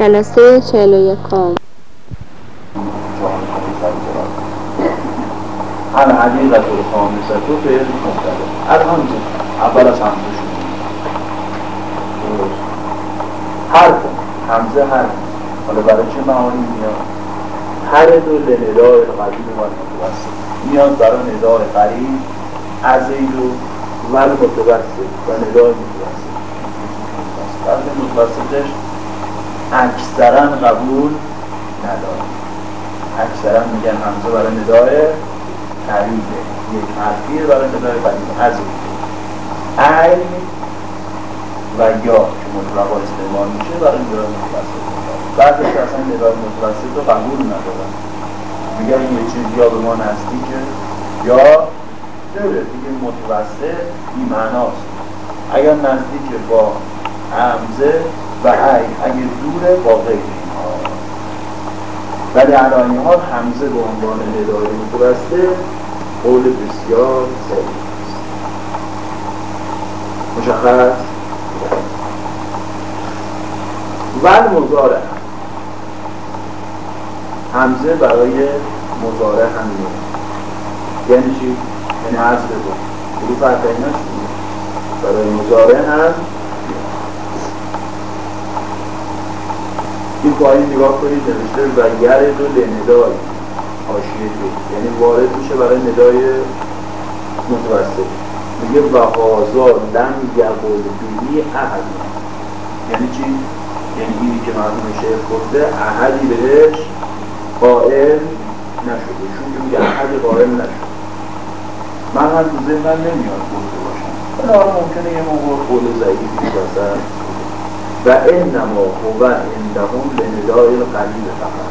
جلسه چهل و یکم. هم حقیقت الخامسه تو فعل مختلف الان اول از همزه شروع حرف همزه حرف حالا برای چه معانی میاد؟ هر دو لندای قریب و متوسط. میاد برای ندای قریب از ایدو ول متوسط و ندای متوسط. برای متوسطش اکثرا قبول نداره اکثرا میگن همزه برای ندای قریبه یک حرفیه برای ندای قریب از ای و یا که مطلقا استعمال میشه برای ندای متوسط. بعدش اصلا ندای متوسط رو قبول ندارن میگن یه چیز یا به ما نزدیکه یا دوره دیگه متوسط این معناست اگر نزدیک با همزه و اگه دوره با غیر اینها ولی علایه ها همزه به عنوان ندای متوسط قول بسیار سریع است. مشخص؟ ول مزاره همزه برای مزاره همینه. یعنی چی؟ یعنی حروف اربعیناش برای مزاره هم این پایین نگاه کنید نوشته و یرد و لندای حاشیه دو یعنی وارد میشه برای ندای متوسط. میگه و هازا لم یقل بیهی احد. یعنی چی؟ یعنی اینی که مردم شعر گفته احدی بهش قائل نشده. چون که میگه احدی قائل نشده. من هم تو ذهنم نمیاد گفته باشم. ولی حالا ممکنه یه موقع قول ضعیفی باشد و انما هو عندهم لندای قلیل فقط.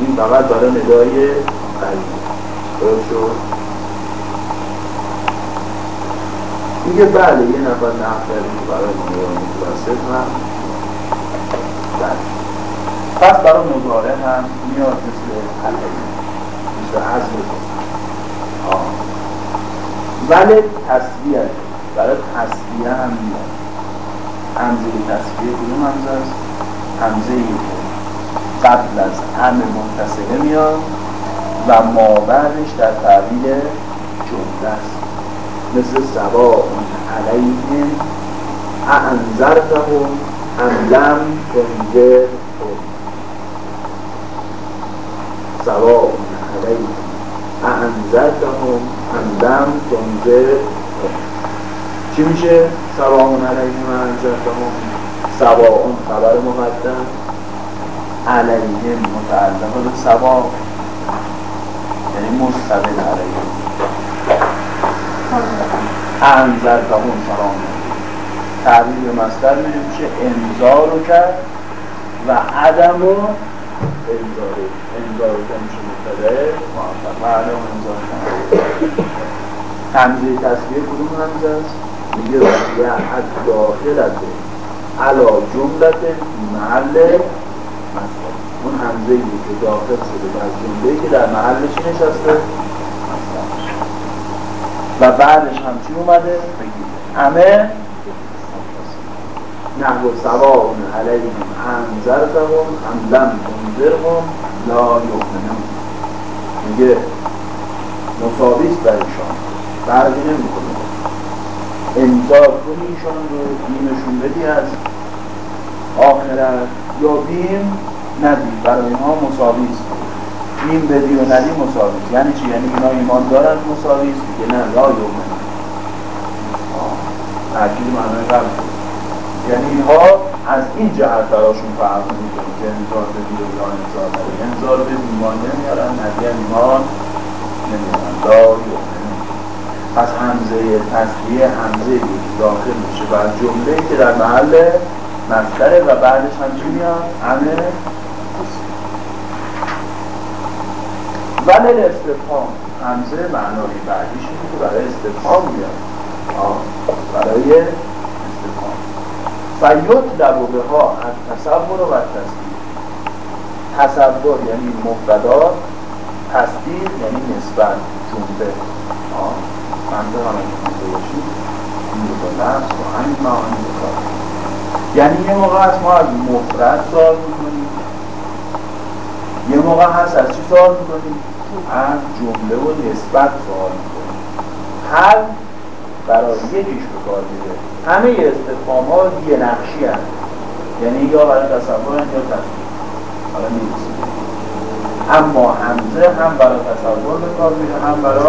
این فقط برای ندای قلیل درست شد؟ میگه بله یه نفر کردیم برای ندای متوسط هم. بله. پس برای مزاره هم میاد مثل حلقه مثل عزم ولی تصویه. برای تصویه هم میاد. همزه تصویه کدوم همزه است؟ همزه ای که قبل از ام متصله میاد و ما بعدش در تعبیل جمله است. مثل سوا علیهم اعنذرتهم ام لم تنذرهم سوا علیهم اعنذرتهم ام لم تنذرهم چی میشه؟ سواء علیهم انزلتهم سواء خبر مقدم. علیهم متعلق به سواء یعنی مستقل علیهم انزلتهم سلام تعبیر مصدر میشه انذار رو کرد و عدم و انذار انذار رو میشه مبتده و عدم انذار کرد تنظیر کدوم همزه است؟ میگه وقیه از داخلت علا جملت محل مصدر اون همزه که داخل شده بر جمله که در محل چی نشسته؟ و بعدش هم چی اومده؟ همه نحو سواء علیهم انذرتهم ام لم تنذرهم لا یؤمنون میگه مساویست برایشان فرقی نمی‌کنه انذار کنی ایشان رو بیمشون بدی از آخرت یا بیم ندی برای اینها مساویست بیم بدی و ندی مساویست یعنی چی؟ یعنی اینا ایمان دارن مساویست دیگه نه. لا یومن ترکیب معنای قبل. یعنی اینها از این جهت براشون فرق می‌کنه که انذار بدی و یا انذار ندی انذار بدی ایمان نمیارن. ندی ایمان نمیارن. لا یومن پس همزه تصویه همزه داخل میشه. بر جمله که در محل مصدره و بعدش هم چی میاد؟ امر ولی استفهام. همزه معنای بعدیش اینه که برای استفهام میاد. برای استفهام. و یطلب به ها از تصور و تصدیق. تصور یعنی مبتدا تصدیق یعنی نسبت جمله. بکار یعنی یه موقع از ما از مفرد سوال می‌کنیم. یه موقع هست از چی سوال می‌کنیم؟ از جمله و نسبت سوال می‌کنیم. هر برای یکیش به کار میره همه استفهام ها یه نقشی هست. یعنی یا برای تصور یا تصور. حالا نیست اما همزه هم برای تصور به کار میره هم برای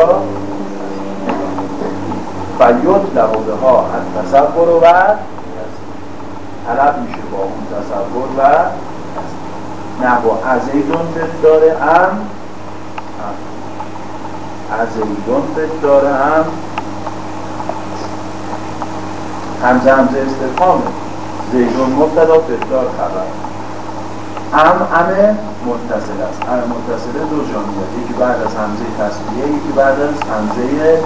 فیوت لبوده ها از تصور و طلب میشه با اون تصور و نه با ازیدون داره هم ازیدون داره هم همزه همزه استفامه زیدون مبتدا فدار خبر. ام ام متصل است. ام متصل دو جا یکی بعد از همزه تصویه یکی بعد از همزه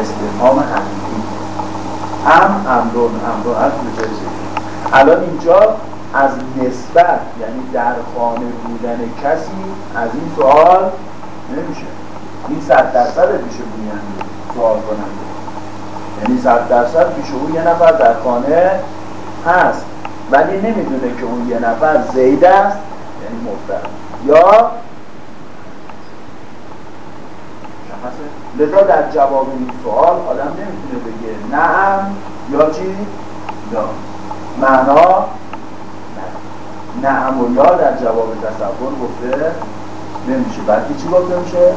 استفهام حقیقی ام امرون امرون از الان اینجا از نسبت یعنی در خانه بودن کسی از این سوال نمیشه. این صد درصد پیش بوینده سوال کننده. یعنی صد درصد پیش او یه نفر در خانه هست ولی نمی‌دونه که اون یه نفر زید است یعنی مفتر یا لذا در جواب این سوال آدم نمی‌تونه بگه نعم یا چی؟ یا. معنا؟ نعم و یا در جواب تصور گفته نمیشه. بلکه چی گفته میشه؟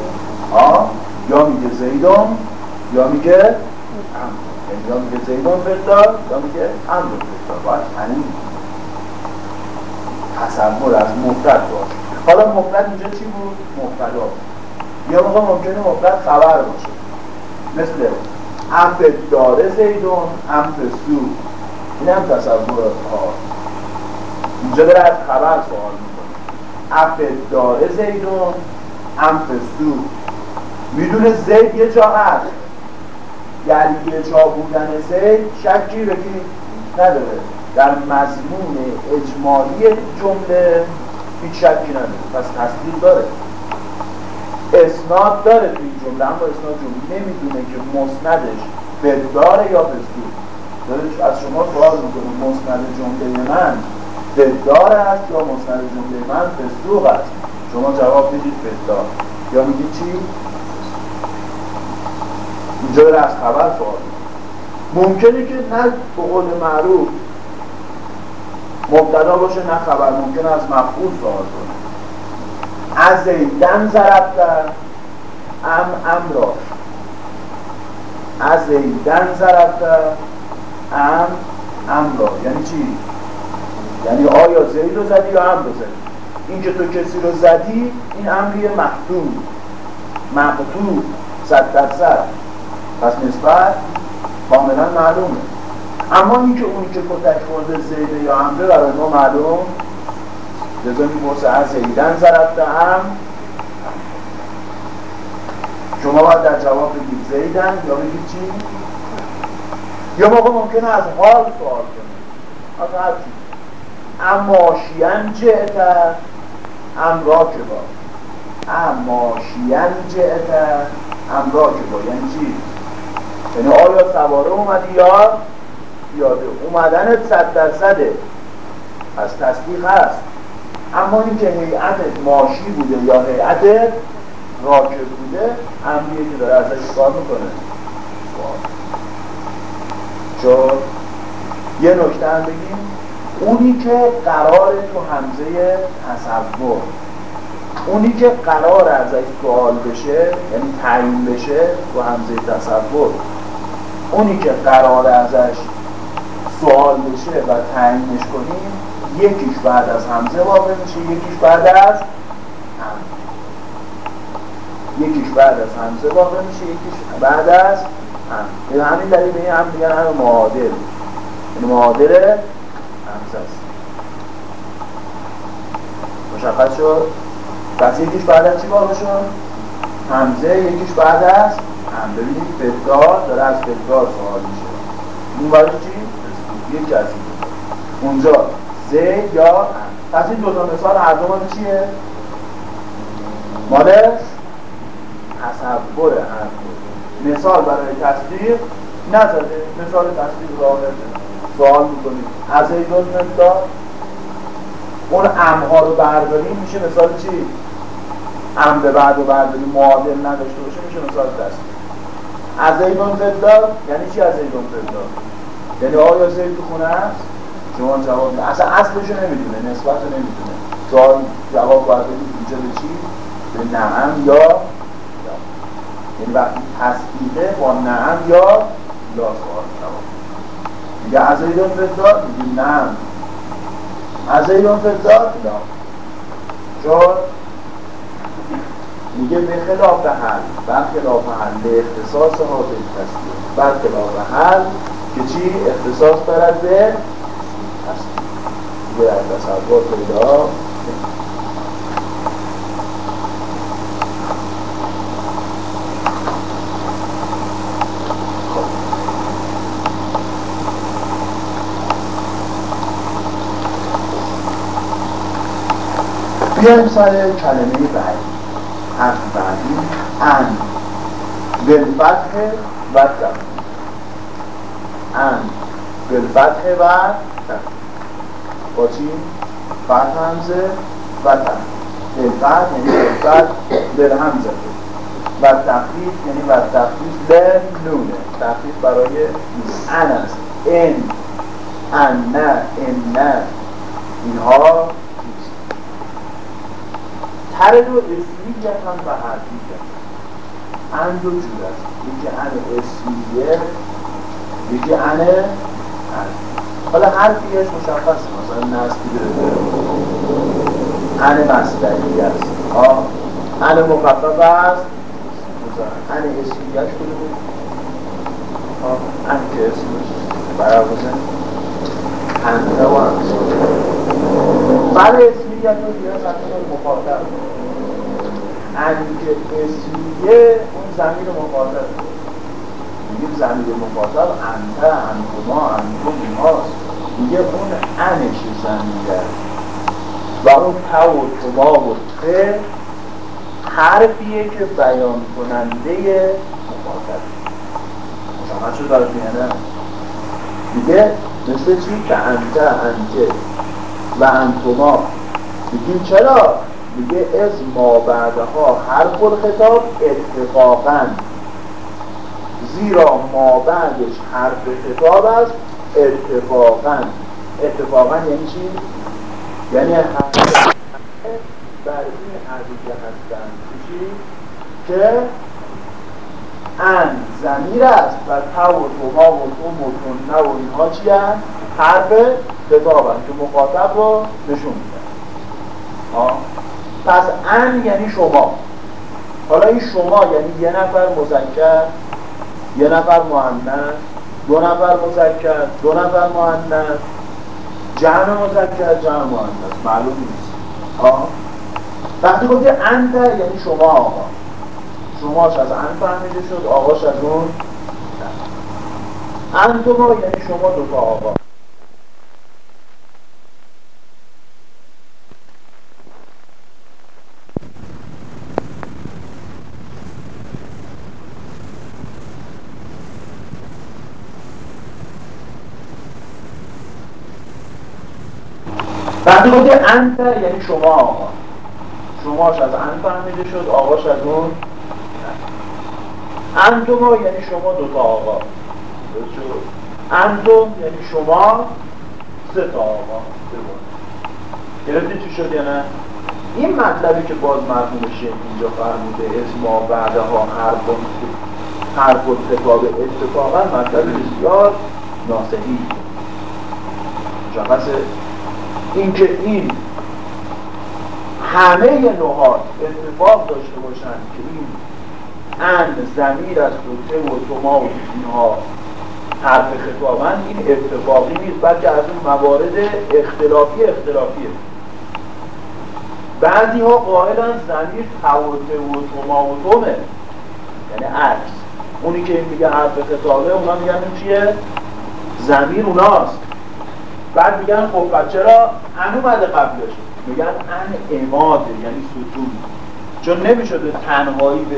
آه یا میگه زیدون یا میگه ام یعنی یا میگه زیدون فردار یا میگه ام فردار باید همین تصور از مفرد باشه. حالا مفرد اینجا چی بود؟ مفرد یا موقع ممکنه مفرد خبر باشه. مثل ام داره زیدون ام سو. این هم تصور ها اینجا داره از خبر سوال می‌کنه. اف داره زیدون انفسو می‌دونه زید یه جا هست. یعنی یه جا بودن زید شکی به نداره. در مضمون اجمالی جمله هیچ شکی نداره. پس تصدیق داره. اسناد داره توی این جمله اما اسناد جمله نمی‌دونه که مسندش به داره یا به دارش از شما سوال می‌کنه مسند جمله من فدار است یا مسند جمله من فسوق است؟ شما جواب بدید فدار یا میگید چی؟ اینجا داره از خبر سوال ممکنه که نه به قول معروف مبتدا باشه نه خبر ممکنه از مفعول سوال کنه. از زیدن ضربتر ام امرا از زیدن ضربتر ام امرا یعنی چی؟ یعنی آیا زید رو زدی یا امر رو زدی؟ این تو کسی رو زدی این امریه محدود مقتول صد درصد. پس نسبت کاملا معلومه. اما این که اونی که کتک خورده زیده یا امره برای ما معلوم لذا می‌پرسه از زیدن ضربته هم شما باید در جواب بگید زیدن یا بگید چی؟ یا موقع ممکنه از حال سوال کنه. از هر چی. اماشیان جعتر ام راکبا اماشیان جعتر ام راکبا یعنی چی؟ یعنی آیا سواره اومدی یا پیاده اومدنت صد درصده. از تصدیق هست. اما اینکه هیئتت ماشی بوده یا هیئتت راکب بوده امریه که داره ازش کار می‌کنه. چون یه نکته هم بگیم. اونی که قرار تو همزه تصور اونی که قرار ازش سوال بشه یعنی تعیین بشه تو همزه تصور اونی که قرار ازش سوال بشه و تعیینش کنیم یکیش بعد از همزه واقع میشه یکیش بعد از هم یکیش بعد از همزه واقع میشه یکیش بعد از هم به همین دلیل به این هم میگن همه معادل. یعنی معادل همزه است. مشخص شد؟ پس یکیش بعد از چی واقع شد؟ همزه یکیش بعد از هم ببینید فدار داره از فدار سوال میشه. اون؟ یک از اونجا. زه یا پس این دو تا مثال هر دو چیه؟ مال تصور هم مثال برای تصدیق نزده. مثال تصویر ظاهر سوال می‌کنیم. از ایدون مقدار اون امها رو برداریم میشه مثال چی؟ ام به بعد و برداریم معادل نداشته باشه میشه مثال دست از ایدون مقدار یعنی چی از ایدون مقدار؟ یعنی آیا زید تو خونه هست؟ شما جواب نه. اصلا اصلشو نمی‌دونه نسبت رو نمی‌دونه. سوال جواب باید بدید اینجا به چی؟ به نعم یا یعنی وقتی تصدیقه با نعم یا یا سوال جواب میگه از ایدون فدار میگه نعم. از ایدون فدار لا چون میگه به خلاف حل. بر خلاف حل به اختصاص حاضر تصدیق. بر خلاف حل که چی اختصاص دارد به تصدیق دیگه در تصور پیدا. بیایم سر کلمه بعدی. حرف بعدی. ان. بالفتح و ان بالفتح و با چی؟ فتح همزه و تفت بالفتح یعنی بالفتح بالهمزه و تخفیف یعنی و تخفیف لنونه تخفیف برای ان است. ان ان نه ان نه. اینها هر دو اسمیت هم و حرفیت. ان دو جور است. یکی ان اسمیه یکی ان حالا حرفیش مشخص مثلا نسبی بره ان مصدری است. ان مخفف است. ان اسمیت کنه ان که اسمش برای بزن انت و بعد اسمیت رو دیگه سطح مخاطب. انکه اسمیه اون زمین مخاطب. میگه زمین مخاطب انت انتما انتم اینهاست میگه اون انش زمینه و اون تو و تما و ته حرفیه که بیان کننده مخاطب مشاهد شد برای نه؟ میگه مثل چی؟ که انت انته. و انتما. میگیم چرا؟ میگه از ما بعدها هر خطاب اتفاقا زیرا ما بعدش حرف خطاب است اتفاقا اتفاقا یعنی چی؟ یعنی حرف بر این عدیده هستن چی؟ که ان زمیر است و تو و توما و تو متونه و اینها چی هست؟ حرف خطاب که مخاطب رو نشون میده پس ان یعنی شما حالا این شما یعنی یه نفر مذکر یه نفر مؤنث دو نفر مذکر دو نفر مؤنث جمع مذکر جمع مؤنث معلوم نیست. ها؟ وقتی گفتی انت یعنی شما آقا. شماش از ان فهمیده شد آقاش از اون انتما یعنی شما دوتا آقا. گفتی انت یعنی شما. آقا شماش از ان فهمیده شد آقاش از اون انتما یعنی شما دوتا آقا. انتم یعنی شما سه تا آقا. گرفتی چی شد یا نه؟ این مطلبی که باز مرحوم شیخ اینجا فرموده اسما بعدها حرف حرف خطاب اتفاقا مطلب بسیار ناسحی مشخصه اینکه این همه نهاد اتفاق داشته باشند که این ان زمیر از دوته و توما و اینها حرف خطابند این اتفاقی نیست بلکه از اون موارد اختلافی اختلافیه. بعضی ها قائلن زمیر توته و تومه یعنی عکس. اونی که میگه حرف خطابه اونا میگن چیه؟ زمیر اوناست. بعد میگن خب چرا ان اومده قبلش؟ میگن ان اماده یعنی ستون. چون نمی‌شده تنهایی به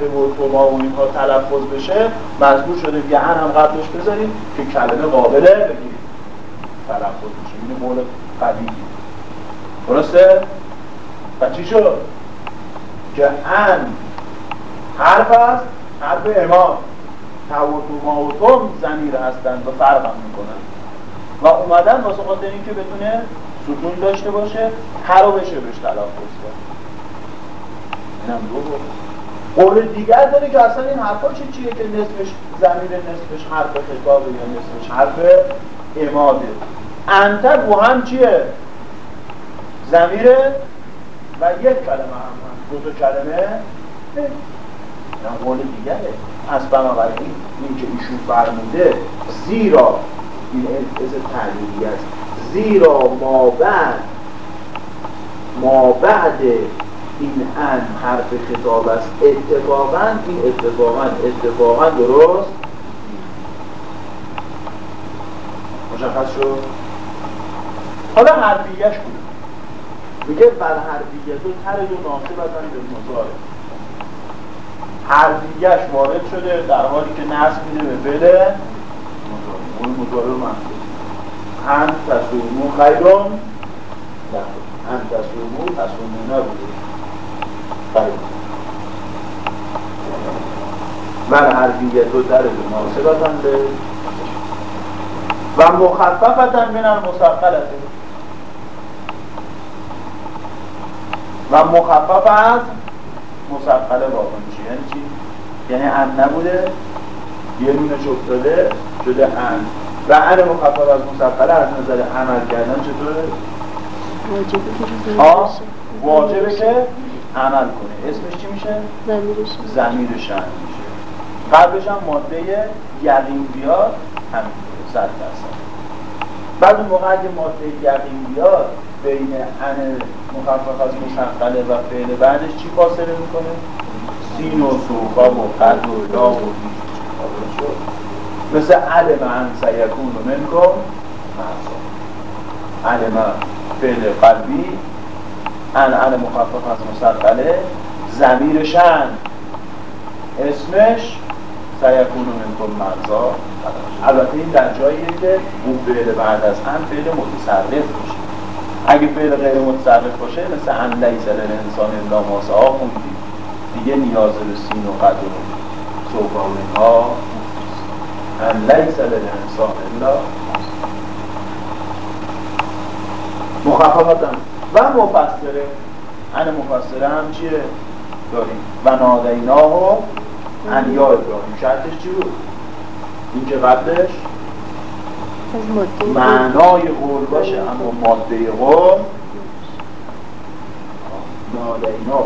تو و توما و اینها تلفظ بشه مجبور شده که ان هم قبلش بذاریم که کلمه قابله بگیریم. تلفظ بشه این مورد قوی درسته؟ و چی شد؟ که ان حرف است حرف امام. تو و توما و توم زمیر هستند و فرق هم می‌کنن. و اومدن واسه خاطر اینکه بتونه ستون داشته باشه هر رو بشه بهش تلفظ کرد اینم دو قول دیگر داره که اصلا این حرفا چه چیه که نصفش زمین نصفش حرف خطابه یا نصفش حرف اماده. انتر و هم چیه؟ زمیره و یک کلمه هم. دو تا کلمه. نه قول دیگره. پس بنابراین این که ایشون فرموده زیرا این از تعلیلی است. زیرا ما بعد ما بعد این ان حرف خطاب است. اتفاقا این اتفاقا اتفاقا درست؟ مشخص شد؟ حالا حرفیش بود میگه بر حرفیت و تر از به مزاره حرفیش وارد شده در حالی که نصب میده به فعل. اون مزاره رو منصوب هم تصومو خیرون هم تصومو تصومو نبوده. بر حرفیت و در مناسبتن به و مخففتن من المسقلته و مخفف از مسقله واقع میشه. یعنی چی؟ یعنی ان نبوده یه نونه افتاده شده ان و ان مخفف از مسقله از نظر عمل کردن چطوره؟ واجبه که واجبه که عمل کنه. اسمش چی میشه؟ زمیر شن میشه. قبلش هم ماده یقین بیاد همینطوره صد درصد. بعد اون موقع اگه ماده یقین بیاد بین ان مخفف از مشقله و فعل بعدش چی فاصله می‌کنه؟ سین و سوفا و قد و لا و مثل علم ان سیکون منکم علم فعل قلبی. ان ان مخفف از مستقله زمیرشن اسمش سیکون منکم مرزا. البته این در جاییه که اون فعل بعد از ان فعل متصرف میشه. اگه فعل غیر متصرف باشه مثل ان لیس انسان الا ما دیگه نیاز به سین و قدر و اینها ان لیس انسان الا و مفسره. ان مفسره هم چیه؟ داریم. و نادیناه ان یا ابراهیم. شرطش چی بود؟ این که قبلش معنای قول باشه اما ماده قول نادینا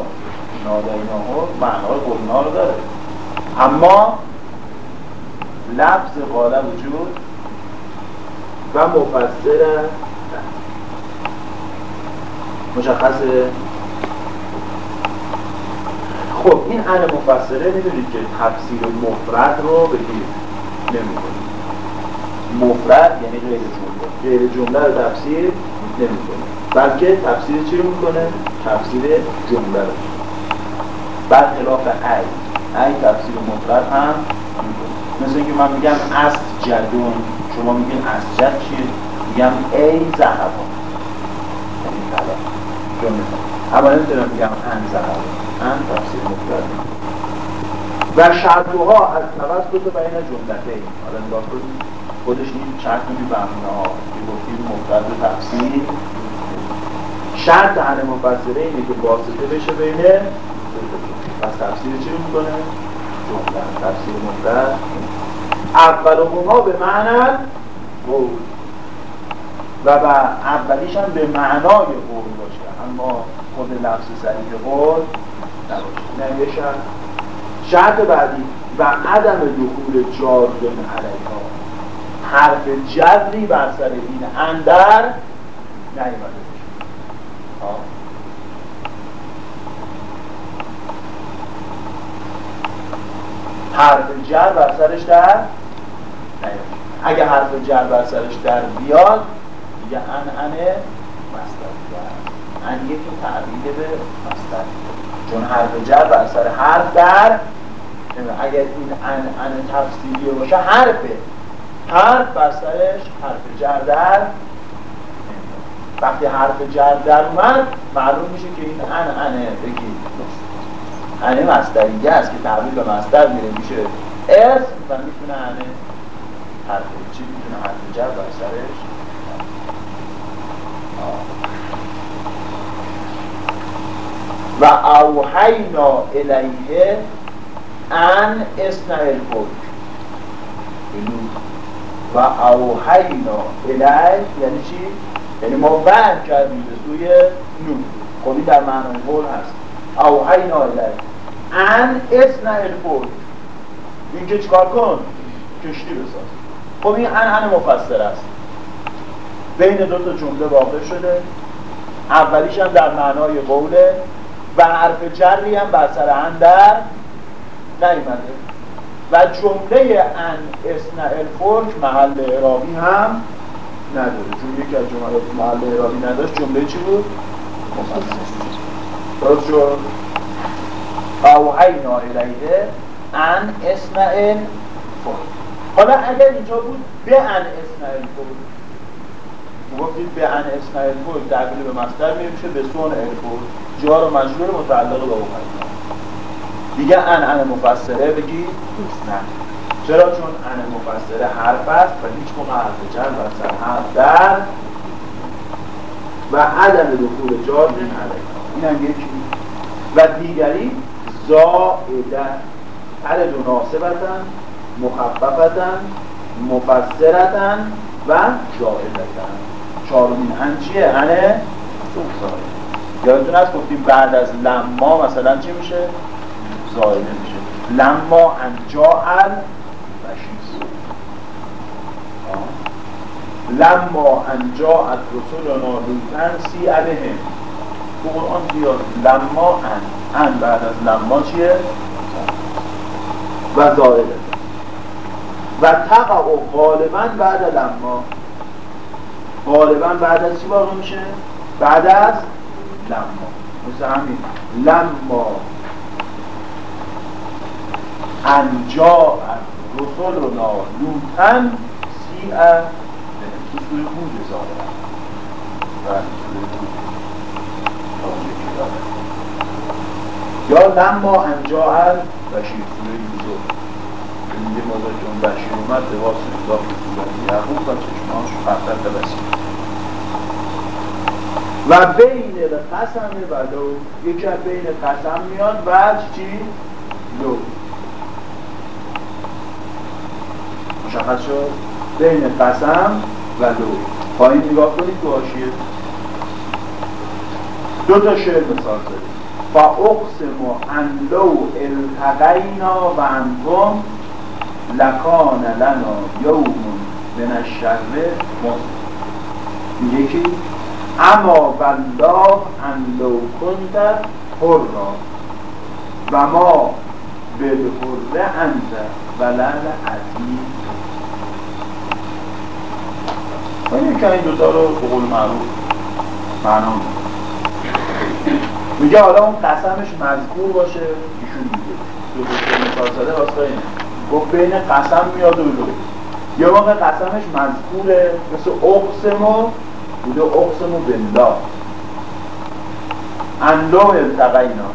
نادینا ها معنای قولنا رو داره اما لفظ قاله وجود و مفسر مشخصه خب این ان مفسره می‌دونید که تفسیر مفرد رو بگید نمی‌کنه. مفرد یعنی غیر جمله. غیر جمله رو تفسیر نمی‌کنه. بلکه تفسیر چی رو می‌کنه؟ تفسیر جمله رو. بعد خلاف ای. ای تفسیر مفرد هم مثل اینکه من میگم است جدون شما میگین است جد چیه؟ میگم ای زهبان یعنی طلا جمله اما نمی‌تونم میگم ان زهبان ان تفسیر مفرد و شرطوها از توسط بین جملتین. حالا نگاه کنید. خودش این شرط میدی بهمونه ها که گفتیم مفرد تفسیر. شرط هر مفسره اینه که واسطه بشه بین پس تفسیر چی می‌کنه؟ جمله تفسیر مفرد اولهما به معنی قول. و با اولیش هم به معنای قول باشه. اما خود لفظ صریح قول نباشه. نه یه شرط. شرط بعدی و عدم دخول جار علیها. حرف جری بر سر این اندر نیامده حرف جر بر سرش در اگه حرف جر بر سرش در بیاد دیگه ان انه مصدر. ان یکی تعبیل به مستر چون حرف جر بر سر حرف در اگر این ان تفصیلی باشه حرفه حرف بر سرش حرف جر در وقتی حرف جر در اومد معلوم میشه که این ان انه بگید. انه مستریه است که تعبیل به مستر میره میشه اسم و می‌تونه انه حرف چی می‌تونه حرف جر بر سرش؟ و اوحینا الیه ان اسنع الفلک. و اوحینا الیه یعنی چی؟ یعنی ما وحی کردیم به سوی نو خب در معنای قول هست. اوحینا الیه ان اسنع الفلک این که چکار کن؟ کشتی بساز. خب این ان ان مفسر است. بین دو تا جمله واقع شده. اولیش هم در معنای قوله و حرف جری هم بر سر ان در نیمده و جمله ان اسن الفلک محل اعرابی هم نداره. چون یکی از جملات محل اعرابی نداشت جمله چی بود؟ درست شد اوحینا الیه ان اسم الفلک حالا اگر اینجا بود به ان اسم الفلک گفتید به ان اسم الفلک تحویل به مصدر میشه به سون الفلک جار و مجرور متعلق به اوحینا. دیگه ان ان مفسره بگی نه. چرا؟ چون ان مفسره حرف است و هیچ موقع حرف جر و حرف در و عدم دخول جار این هم یکی. و دیگری زائده تر ناسبتن مخففتن مفسرتن و زائدتن چهارمین ان چیه؟ انه یادتون هست گفتیم بعد از لما مثلا چی میشه؟ زائده میشه. لما انجاعل بشیز لما انجاعت رسولنا لوتن سی علیهم تو قرآن بیاد لما ان. ان بعد از لما چیه؟ و زائده. و تقع و غالبا بعد لما. غالبا بعد از چی واقع میشه؟ بعد از لما. مثل همین. لما انجا رسولنا لوتن سیع تو سوی بود ظاهرا یا لما انجا بشیر سوی یوسف میگه موقع چون بشیر اومد لباس اضاف صورت یعقوب و چشمانش فرزند بسیر و بین قسم و لو یکی از بین قسم میاد بعد چی؟ لو. مشخص شد؟ بین قسم و لو پایین نگاه کنید تو آشیه. دو تا شعر مثال زدیم. و اقسم ان لو التقینا و انکم لکان لنا یوم من الشر مصر یکی اما والله ان لو کنت حرا و ما بالحره انت ولل عزیز این که این دوتا رو به قول معروف معنا میگه حالا اون قسمش مذکور باشه ایشون میگه. دو مثال زده واسه اینه گفت بین قسم میاد و لو یه موقع قسمش مذکوره مثل اقسمو بوده اقسمو بالله. انلو التقینا.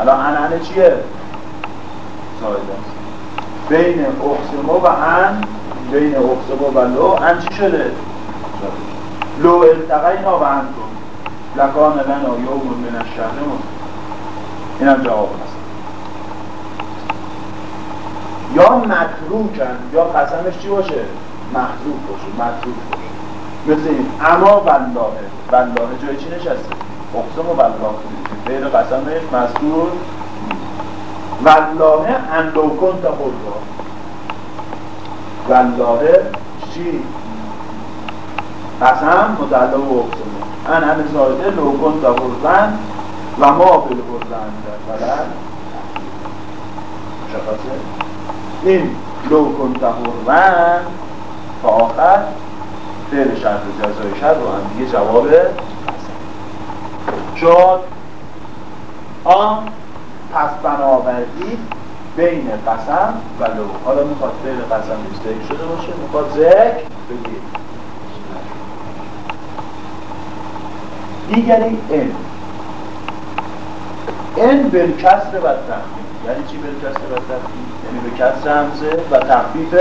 الان انعنه چیه؟ سایده است. بین اقسمو و ان بین اقسمو و لو ان چی شده؟ لو التقینا و کن لکان لنا یوم من الشهر این هم جواب هست. یا متروکن یا قسمش چی باشه؟ محذوف باشه متروک باشه. مثل این اما والله والله جای چی نشسته؟ اقسم و والله غیر قسمش مذکور والله تا خود والله چی؟ قسم متعلق و اقسم ان همه زایده لو کن تا خودن و ما بل خودن در بلد مشخصه؟ این لو کن تا خودن تا آخر فعل شرط جزای شرط رو هم دیگه جواب شد. آن پس بنابراین بین قسم و لو حالا می‌خواد بین قسم ذکر شده باشه می‌خواد ذکر بگید دیگری ان ان بالکسر و تخفیف. یعنی چی بالکسر و تخفیف؟ یعنی به همزه و تخفیف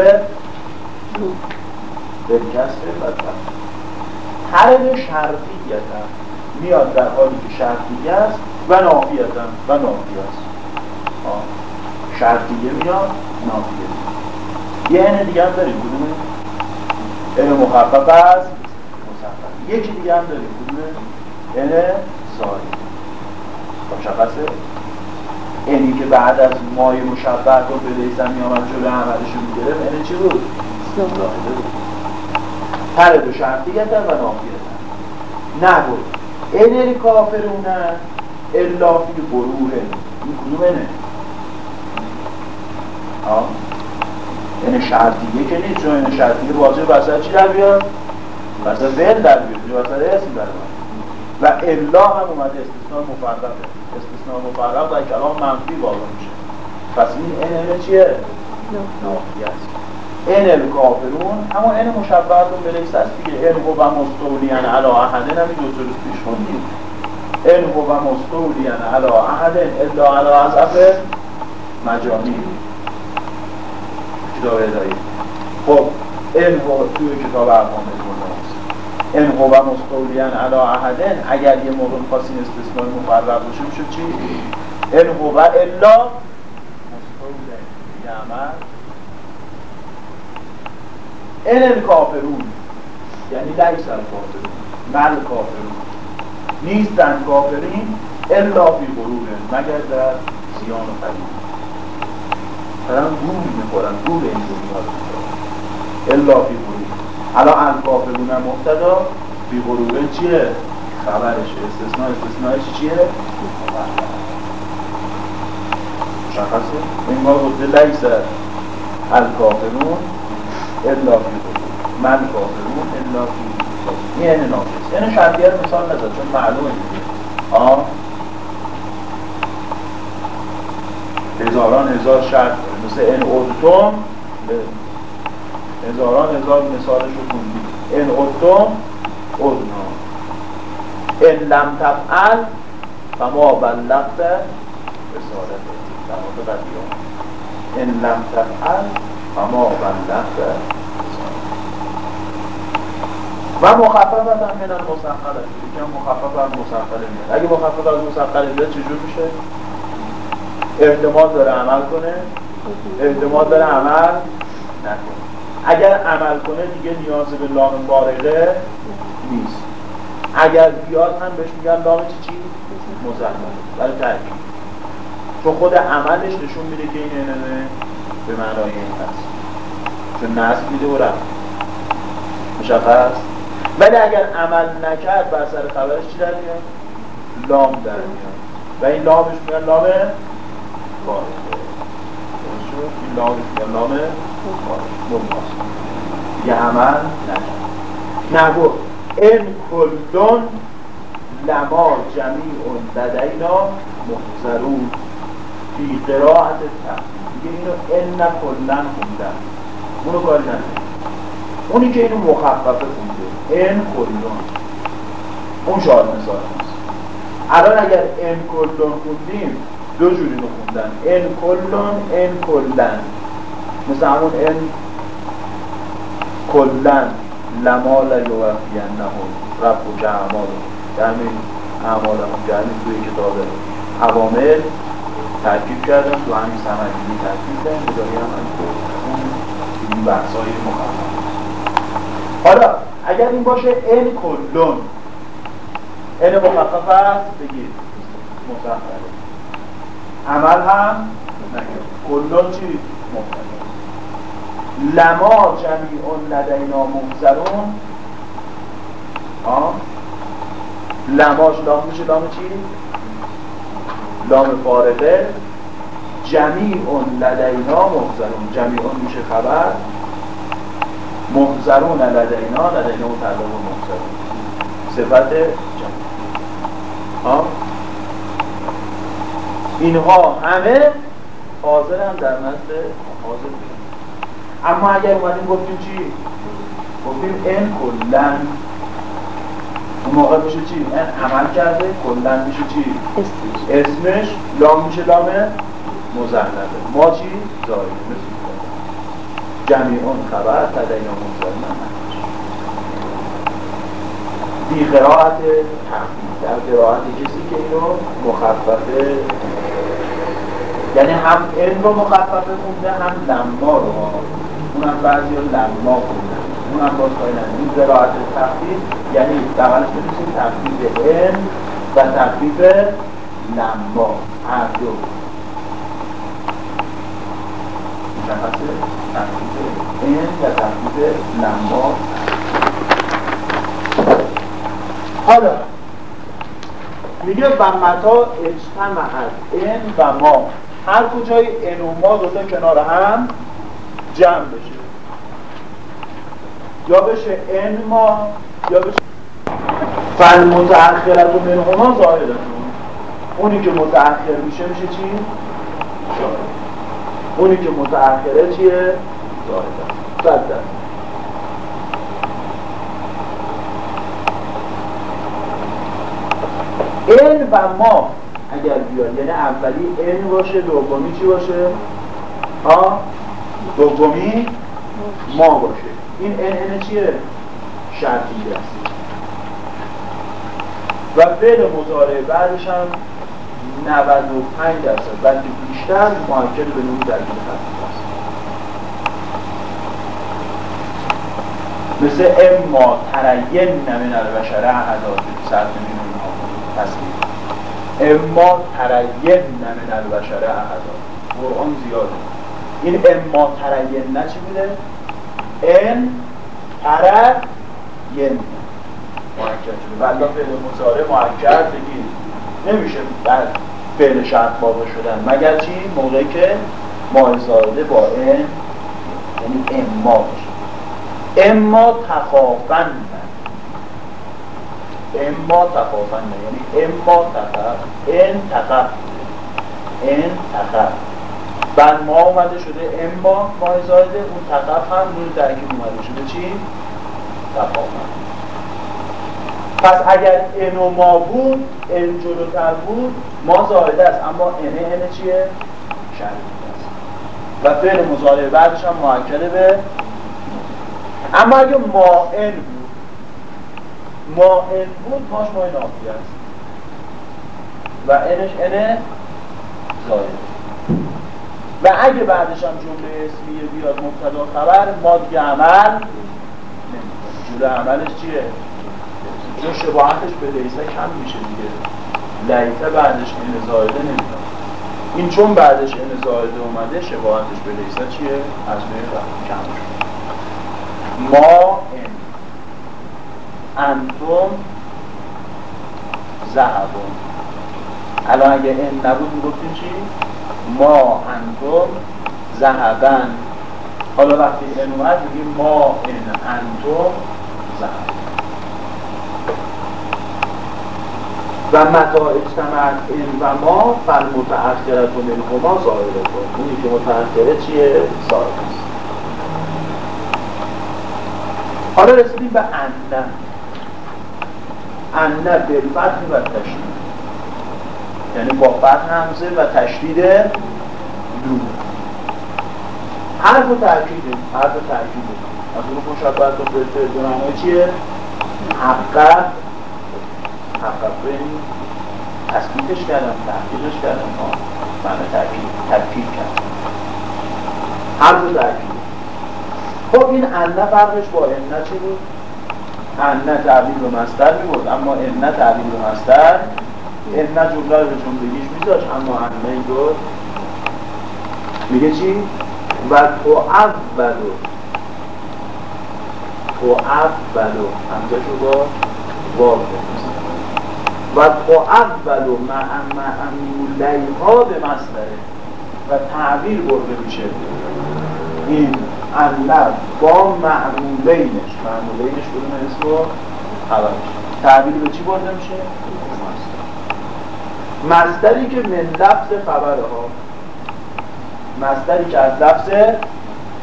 بالکسر و تخفیف. حرم شرطیت میاد در حالی که شرطیه است و نافیت و نافی است. شرطیه میاد نافیه. یه اینه دیگه هم داریم کدومه؟ اینه مخفف است یکی دیگه هم داریم کدومه؟ اینه ساری مشخصه؟ اینی که بعد از مای مشبه رو به لیسن میامد جلو عملشون می‌گرفت اینه چی بود؟ زاهده بود هر دو شرطیت و نافیت نه بود این کافرونه الا فی گروه این کدوم اینه؟ یعنی شرطیه که نیست چون این شرطیه واضح وسط چی در بیاد؟ وسط ول در بیاد وسط اسم در بیاد و الا هم اومده استثناء مفرقه استثناء مفرق در کلام منفی واقع میشه. پس این این چیه؟ نافی است این الکافرون اما این مشبهتون به لیس است دیگه. این هو مستولیان علا احدن همین دو روز پیش خوندیم این هو مستولیان علا احدن الا علا عذف مجانی. کتاب ادایی خب این هو توی کتاب ارقام این هو مستولیان علا احدن اگر یه موقع خاصی استثناء مفرق باشه میشه چی؟ این هو الا مستولیان یعمل. این الکافرون یعنی لیس الکافرون مل کافرون. نیستن کافرین الا فی غرور مگر در زیان و خرید دارن گول می‌خورن گول این دنیا رو الا فی غرور. الان الکافرون هم مبتدا فی غرور چیه؟ خبرشه. استثناء استثناءش چیه؟ مشخصه؟ این ما گفته لیس الکافرون الا فی من کافرون الا فی یعنی ناقص. یعنی شرطیه رو مثال نزد چون معلومه آه؟ هزاران هزار شرط مثل این اودتوم هزاران هزار مثالش رو خوندیم. این اودتوم اودنا این لم تفعل و ما بلغت رسالت در مورد قدیان این لم تفعل اما بلغت و مخفف هم من المسخره. یکم مخفف از مسخره میاد. اگه مخفف از مسخره بیاد چجور میشه؟ احتمال داره عمل کنه. احتمال داره عمل نکنه. اگر عمل کنه دیگه نیاز به لام بارقه نیست. اگر بیاد هم بهش میگن لام چی چی؟ مزخرف برای چون خود عملش نشون میده که این اینه به معنای این هست. چون نصب میده و رفت. مشخص؟ ولی اگر عمل نکرد بر سر خبرش چی در میاد؟ لام در میاد. و این لامش میگن لام بارده این لامش میگن لام بارده یه عمل نکرد نگو این کلدون لما جمیع لدینا محضرون فی قراعت تحقیق دیگه اینو ان کلن خوندن اونو کاری نداره اونی که اینو مخففه خونده ان کلن اون شاید مثال الان اگر ان کلن خوندیم دو جوری رو خوندن. ان کلن ان کلن. مثل همون ان کلن. لما لیوفینهم رب و جعمال یعنی اعمال هم یعنی توی کتاب عوامل ترکیب کردم تو همین سمجیدی ترکیب کردم بدایی هم این بحثای مخفف حالا اگر این باشه ان کلون ان مخفف است. بگید. مخففه عمل هم کلون چی؟ مخفف لما جمیعون لدینا محضرون لماش لام میشه لام چی؟ لام فارغه. جمیعون لدینا محضرون جمیعون میشه خبر. محضرون لدینا لدینا متعلق محضرون صفت جمع ها اینها همه حاضر هم در نزد حاضر اما اگر اومدیم گفتیم چی؟ گفتیم این کلن اون موقع میشه چی؟ این عمل کرده کلن میشه چی؟ اسمش لام میشه لام مزنده ما چی؟ زایده مثل جمعیون خبر تدینا مزنده بی قرائت تخفیف در قرائت کسی که اینو مخففه یعنی هم این رو مخففه خونده هم لما رو. اونم بعضی رو لما خوندن اونم باز قایدن این قرائت تخفیف یعنی دولش بنویسیم تخفیف این و تخفیف لما. هر دو. مشخصه تخفیف این و لما. حالا میگه و متا اجتمعت این و ما. هر کجای این و ما دوتا کنار هم جمع بشه. یا بشه این ما یا بشه فل متأخرت و منهما ظاهرتون اونی که متأخر میشه میشه چی؟ اونی که متأخره چیه؟ ظاهرتون صد این و ما اگر بیاد یعنی اولی این باشه دومی چی باشه؟ ها؟ دومی ما باشه این این این چیه؟ شرطی است و فعل مضارع بعدش هم 95 درصد بلکه بیشتر معکل به نوع درگیر خفیف است مثل اما ترین نمین البشره احداد سرد تصویر اما ترین من البشره احدا. قرآن زیاده. این اما ترین نه چی بوده؟ ان ترین معکد شده. ولی فعل مزاره معکد بگید نمیشه در فعل شرط واقع شدن. مگر چی؟ موقعی که ما زاده با ان یعنی اما باشه. اما تخافن. اما تخافن یعنی اما تخف ان تخف ان تخف بعد ما اومده شده اما ما زایده اون تخف هم روی درگیر اومده شده. چی؟ تخافن پس اگر ان و ما بود ان جلوتر بود ما زایده است. اما انه انه چیه؟ شرطی است. و فعل مضارع بعدش هم معکده به اما اگه ما ان بود مائل بود ماش مای نافی است. و انش انه زاید و اگه بعدش هم جمله اسمیه بیاد مبتدا خبر ما دیگه عمل جلو عملش چیه؟ چون شباهتش به لیسه کم میشه دیگه. لیسه بعدش این زایده نمیاد این چون بعدش این زایده اومده شباهتش به لیسه چیه؟ از کم شد ما این انتم زهبون الان اگه این نبود می‌گفتیم چی؟ ما انتم زهبن حالا وقتی این اومد میگیم ما این انتم زهبن و متا اجتماع این و ما فل متأخرت و منهما ظاهره کن اونی که متأخره چیه؟ ظاهر است. حالا رسیدیم به انه انه بالفتح و تشدید. یعنی با فتح همزه و تشدید دو. حرف و تأکیده حرف و تأکیده از اون مشابهت و به دونمه چیه؟ حقه حقه بینی تثبیتش کردم تحقیقش کردم ها معنی تأکید ترکیب کردم. حرف و تأکید. خب این انه فرقش با انه چی بود؟ انه تعبیر به مستر میبود اما انه تعبیر به مستر انه جمله رو جملگیش میذاش اما انه رو میگه چی؟ و تو اولو تو اولو همزه شو با واو و تو اولو معمولی ها به مستره و تعبیر برده میشه. این علب با معمولینش معمولینش کدوم اسم رو؟ خبرش. تعبیر به چی برده میشه؟ مصدری که من لفظ خبره ها. مصدری که از لفظ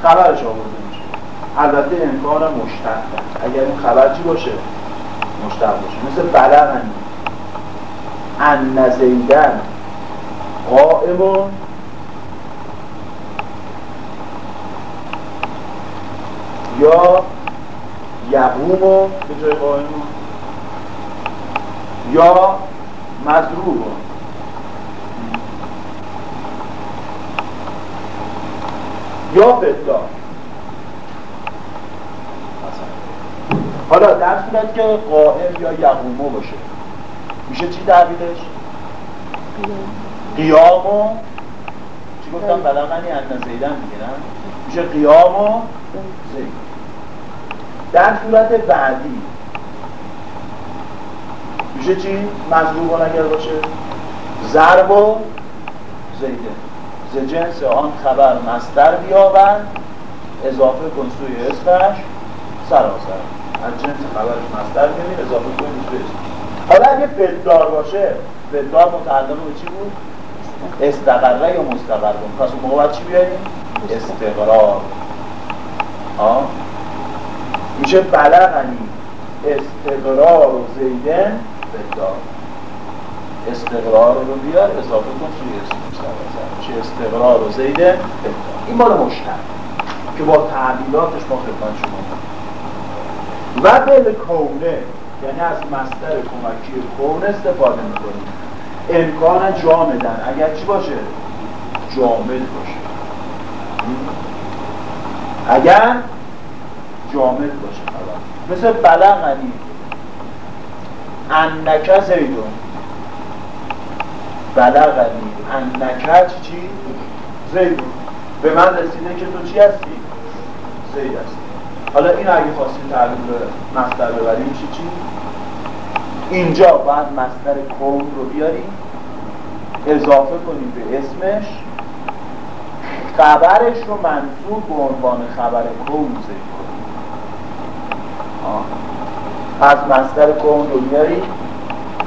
خبرش آورده میشه. البته امکان مشتق. اگر این خبر چی باشه؟ مشتق باشه. مثل بلغنی. ان قائمون یا یقوم به جای قائمون یا مضروب. یا فدار حالا در صورت که قائم یا یقومو باشه. میشه چی تعبیرش؟ قیامو چی گفتم؟ بلغنی ان زیدن می‌گیرن میشه قیامو زید. در صورت بعدی میشه چی؟ مضروب اگر باشه ضرب و زیده ز جنس آن خبر مستر بیاورد اضافه کن سوی اسمش سراسر از جنس خبرش مستر بیاریم اضافه کن سوی اسمش حالا اگه فدار باشه فدار متعلق به چی بود؟ استقره یا مستقر پس اون موقع چی بیاریم؟ استقرار آه؟ میشه بلغنی استقرار و زیدن. فدار استقرار رو بیار اضافه کن اسم چه استقرار و زیده فدار این مال مشتر که با تعبیراتش ما خدمت شما و بل کونه یعنی از مستر کمکی کون استفاده می‌کنیم. امکان جامدن. اگر چی باشه؟ جامد باشه. اگر جامد باشه مثل بلغنی انکه زیدون بلغنی انکه چی؟ زیدون به من رسیده که تو چی هستی؟ زید هستی. حالا این اگه خواستیم تعبیر مصدر ببریم میشه چی؟ اینجا باید مصدر کون رو بیاریم اضافه کنیم به اسمش. خبرش رو منصوب به عنوان خبر کون کنیم از مصدر کون میاریم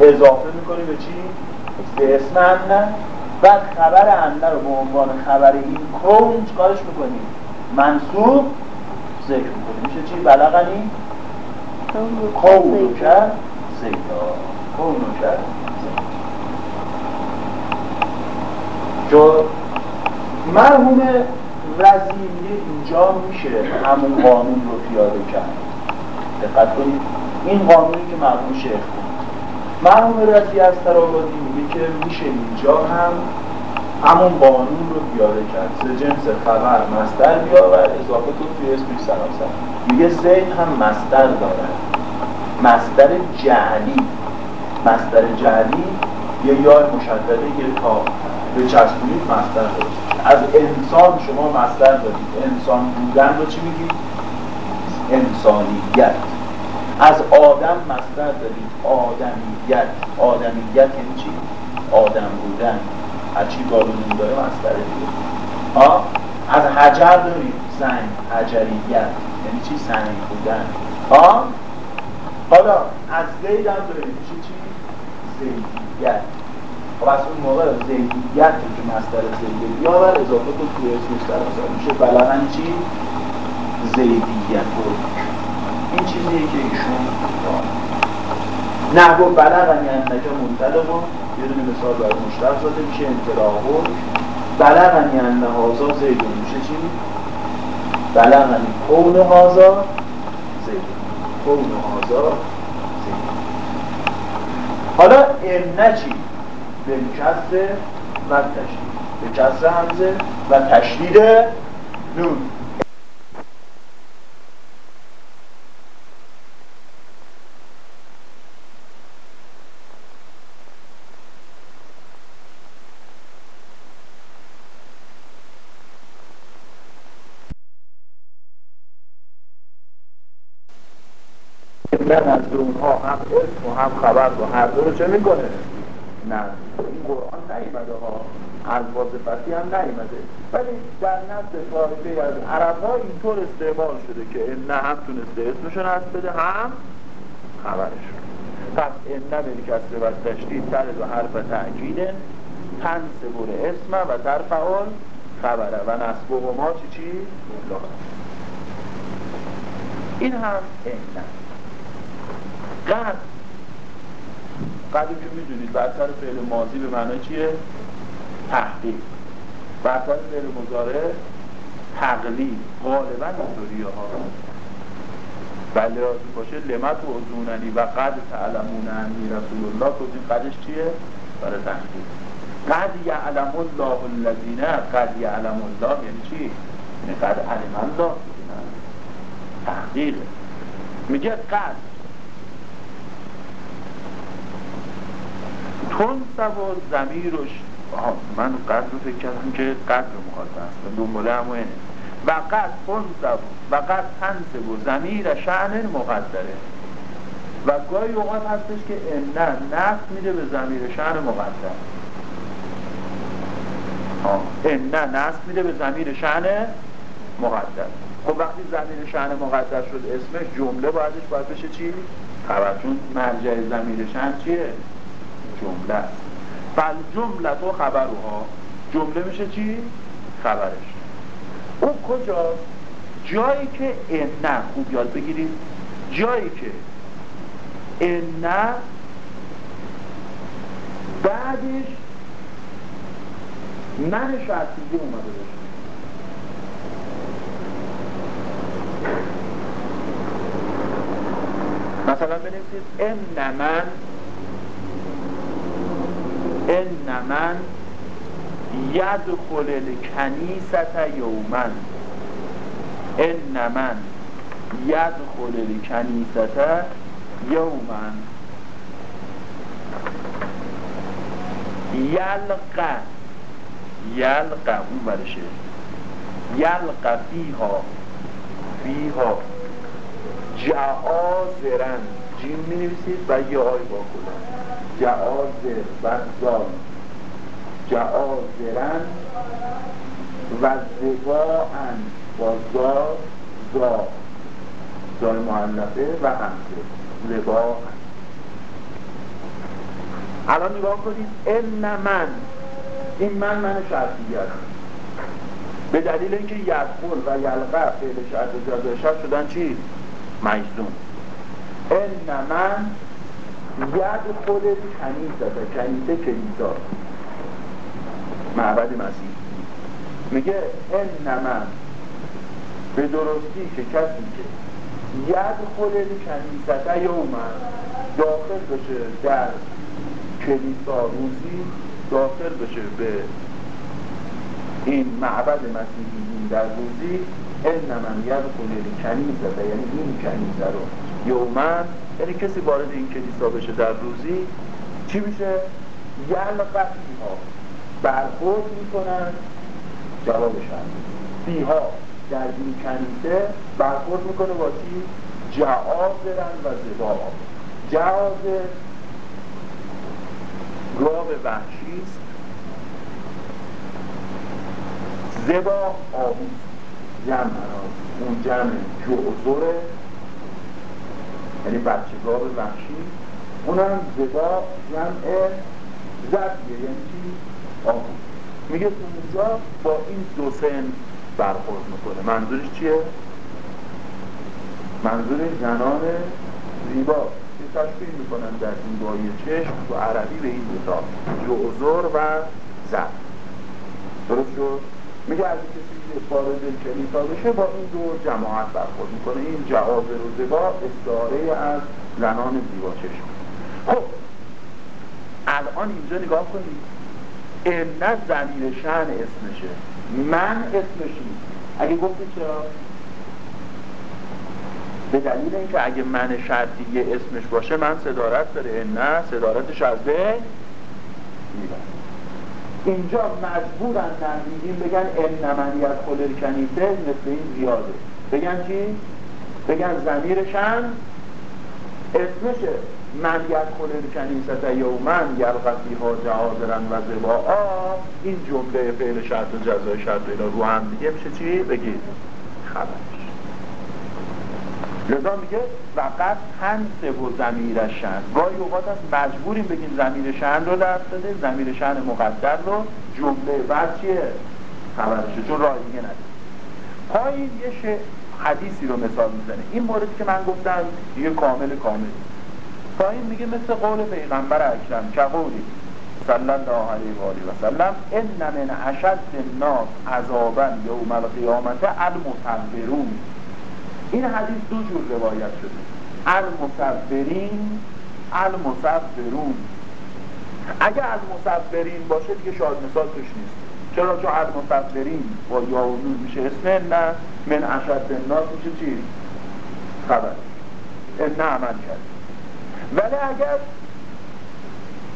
اضافه می‌کنیم به چی؟ به اسم انه بعد خبر انه رو به عنوان خبر این کون چکارش می‌کنیم؟ منصوب ذکر می‌کنیم میشه چی؟ بلغنی؟ کون کرد زیدا کون کرد جو مرحوم رزیلی اینجا میشه همون قانون رو پیاده کرد دقت کنید. این قانونی که مرحوم شیخ بود مرحوم رزی از ترابادی میگه که میشه اینجا هم همون قانون رو پیاده کرد. سه جنس خبر مستر بیاور اضافه کن توی اسمش سراسر میگه زید هم مستر داره. مستر جعلی. مستر جعلی یه یا مشدده یه تا به چسبونید مستر دارید از انسان شما مستر دارید. انسان بودن رو چی میگید؟ انسانیت. از آدم مستر دارید. آدمیت. آدمیت یعنی چی؟ آدم بودن. هرچی بالونون داره؟ مستر دیگه. ها از حجر دارید سنگ. حجریت. یعنی چی؟ سنگ بودن. ها حالا از زید هم دارید میشه چی؟ زیدیت. خب از اون موقع زیدیت که مستر زیدی بیاور اضافه کن توی اسمش در میشه. بلغن چی؟ زیدیت این چیزیه که ایشون نحو بلغنی انکه منطلقون یه دونه مثال برای مشتق زاده میشه انطلاقون بلغنی انه هازا زیدون میشه چی؟ بلغنی کون هازا زیدون کون هازا زیدون حالا امنه چی؟ به کسر و تشدید. به کسر همزه و تشدید نون. از اونها هم اسم و هم خبر و هر دو رو چه می‌کنه؟ نه. این قرآن نیمده ها. الفاظ فتی هم نیمده ولی در نفس طایفه از عرب ها اینطور استعمال شده که نه هم تونسته اسمشون هست بده هم خبرشون پس ان بالکسر و تشدید ترد و حرف تأکید تنصب اسم و ترفعل خبره. و نصب و ما چی چی؟ این هم ان قد قد که می‌دونید برتر فعل ماضی به معنی چیه؟ تحقیق. برتر فعل مزاره تقلیل غالبا اینطوریه ها. بله باشه. لمت و ازوننی و قد تعلمون انی رسول الله. این قدش چیه؟ برای تحقیق. قد یعلم الله الذین قد یعلم الله یعنی چی؟ یعنی قد علم الله. تحقیقه میگه قد. تنصب و زمیرش من قد رو فکر کردم که قد رو مخاطب. دنباله همه اینه. و قد تنصب و قد تنصب و زمیر شعن مقدره. و گاهی اوقات هستش که نه نفت میده به زمیر شعن مقدر نه نصب میده به زمیر شعن مقدر خب وقتی زمیر شعن مقدر شد اسمش جمله بایدش باید بشه چی؟ خبر چون مرجع زمیر شعن چیه؟ جمله است. فل جمله تو خبرها جمله میشه چی؟ خبرش. اون کجاست؟ جایی که نه خوب یاد بگیرید. جایی که نه بعدش من شرطیه اومده باشه. مثلا بنویسید ان من ان من یدخل الکنیست یومن. ان من یدخل الکنیست یومن. یلقه یلقه اون برشه یلقه فیها. فیها. جعازرن. جیم می نویسید و یه آی با کنن جعازر و زال جعازرن و زباعن با زا زا زای محلفه و همزه زباعن الان نگاه کنید ان من این من من شرطیه به دلیل اینکه یدخل و یلقه فعل شرط و جزای شرط شدن چی؟ مجزون ان من ید خود کنیسه کنیسه کلیسا معبد مسیح. میگه ان من به درستی که کسی که ید خود کنیسه یومن داخل بشه در کلیسا روزی داخل بشه به این معبد مسیحی در روزی. این من ید خود کنیسه یعنی این کنیسه رو یومن یعنی کسی وارد این کلیسا بشه در روزی چی میشه؟ یلقفی ها برخورد می‌کنن جوابشن فیها در این کنیسه برخورد می‌کنه با چی؟ جعازرن و زبا جعازر گاو وحشی است. زبا آبی جمع اون جمع جعزره یعنی بچه گاو وحشی اونم زبا جمع زبیه یعنی چی؟ آبی میگه اونجا با این دو سن برخورد می‌کنه منظورش چیه؟ منظور زنان زیبا که تشبیه می‌کنن در زیبایی چشم و عربی به این دوتا جعزر و زن درست شد؟ میگه از کسی که وارد کلیسا بشه با این دو جماعت برخورد می‌کنه. این و زبا استعاره از زنان زیبا چشم. خب الان اینجا نگاه کنید. نه زمیر شن اسمشه. من اسمش اگه گفتی چرا؟ به دلیل اینکه اگه من شرطیه اسمش باشه من صدارت داره. نه صدارتش از بین اینجا مجبورن نمیدیم بگن ان من خلر کنیسه مثل این زیاده بگن چی؟ بگن زمیرشن اسمشه من خلر کنیسه یومن یلقفی ها جهازرن و زبا این جمله فعل شرط و جزای شرط اینا رو هم دیگه میشه چی؟ بگید خبرش لذا میگه فقط هنس و زمیر شن گاهی اوقات از مجبوریم بگیم زمیر شن رو درس داده زمیر شن مقدر رو. جمله بعد چیه؟ خبرشه چون راه دیگه نداره. پایین یه حدیثی رو مثال می‌زنه. این موردی که من گفتم دیگه کامل کامل. پایین میگه مثل قول پیغمبر اکرم که قولی صلی الله علیه و و سلم ان من اشد الناس عذابا یوم القیامت المصبرون این حدیث دو جور روایت شده. المصبرین المصبرون. اگر المصبرین باشه دیگه شاید مثال توش نیست. چرا؟ چون المصبرین با یاونون میشه اسم نه من اشد الناس میشه چی؟ خبر. نه عمل کرد. ولی اگر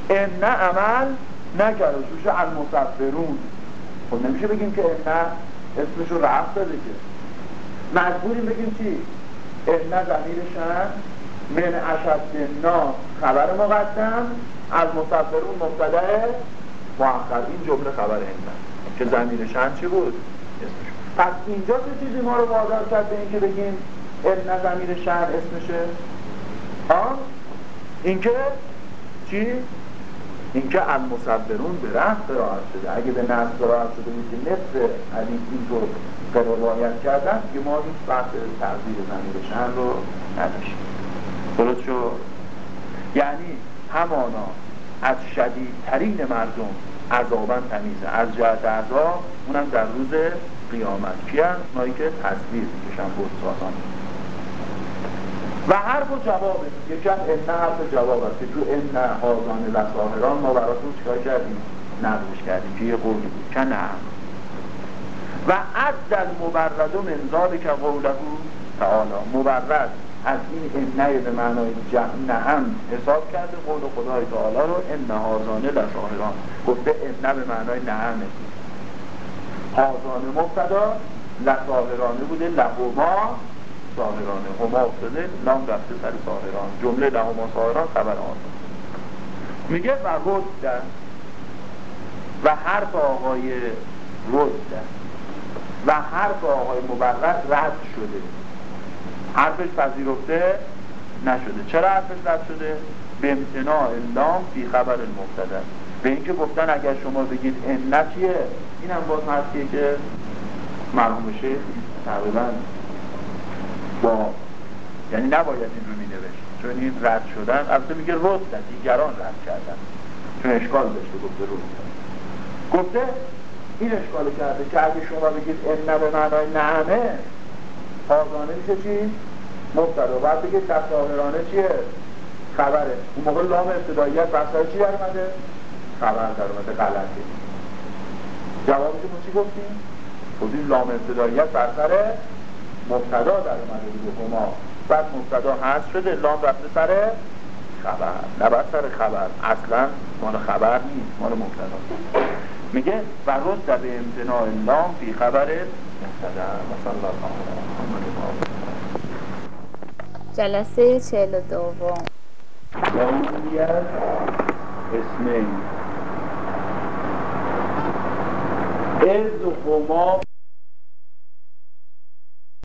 ان عمل نکرده میشه المصبرون. خب نمیشه بگیم که ان اسمش رو رفت داده که. مجبوریم بگیم چی؟ ان زمیرشن من اشد الناس خبر مقدم از مصبرون مبتدا مؤخر این جمله خبر ان که زمیرشن چی بود؟ اسمش پس اینجا چه چیزی ما رو وادار کرد به اینکه بگیم ان زمیر شهر اسمشه؟ ها اینکه چی؟ اینکه المصبرون به رفت قرائت شده. اگه به نصب قرائت شده بود که نصف علی اینطور روایت کردن که ما هیچ بحث تغذیر زمیر شهر رو نداشتیم. درست شد؟ یعنی همانا از شدیدترین مردم عذابا تمیزه. از جهت عذاب اونم در روز قیامت. کیان اونایی که تصویر می‌کشن بود سازان و حرف و جواب. یکم ان حرف جواب است که تو ان آزان لساهران ما براتون چکار کردیم؟ نقلش کردیم که یه قولی بود. که نه. و عد المبرد من که قوله تعالی. مبرد از این انه به معنای نهم حساب کرده قول خدای تعالی رو ان هازانه لساهران گفته انه به معنای نهمه هازانه مبتدا لساهرانه بوده لهما ساهرانه هما افتاده لام رفته سر ساهران جمله لهما ساهران خبر آن. میگه و رد و حرف آقای رد و حرف آقای مبرد رد شده. حرفش پذیرفته نشده. چرا حرفش رد شده؟ به امتناع لام فی خبر المبتدا. به اینکه گفتن اگر شما بگید ان چیه؟ این هم باز حرفیه که مرحوم شیخ تقریبا با یعنی نباید این رو می نوشت چون این رد شدن البته میگه رد دیگران رد کردن. چون اشکال داشته گفته رد گفته این اشکال کرده که اگه شما بگید ان به معنای نعمه آزانه میشه چی؟ مبتدا بعد بگید تصاهرانه چیه؟ خبره اون موقع لام ابتداییت بحثای چی در اومده؟ خبر در اومده غلطه جوابش چی گفتیم؟ گفتیم لام ابتداییت بر مبتدا در اومده دیگه هما بعد مبتدا هست شده لام رفته سر خبر نه سر خبر اصلا مال خبر نیست مال مبتدا میگه و رد به امتناع لام فی خبر جلسه چهل دوم. اسمین از هما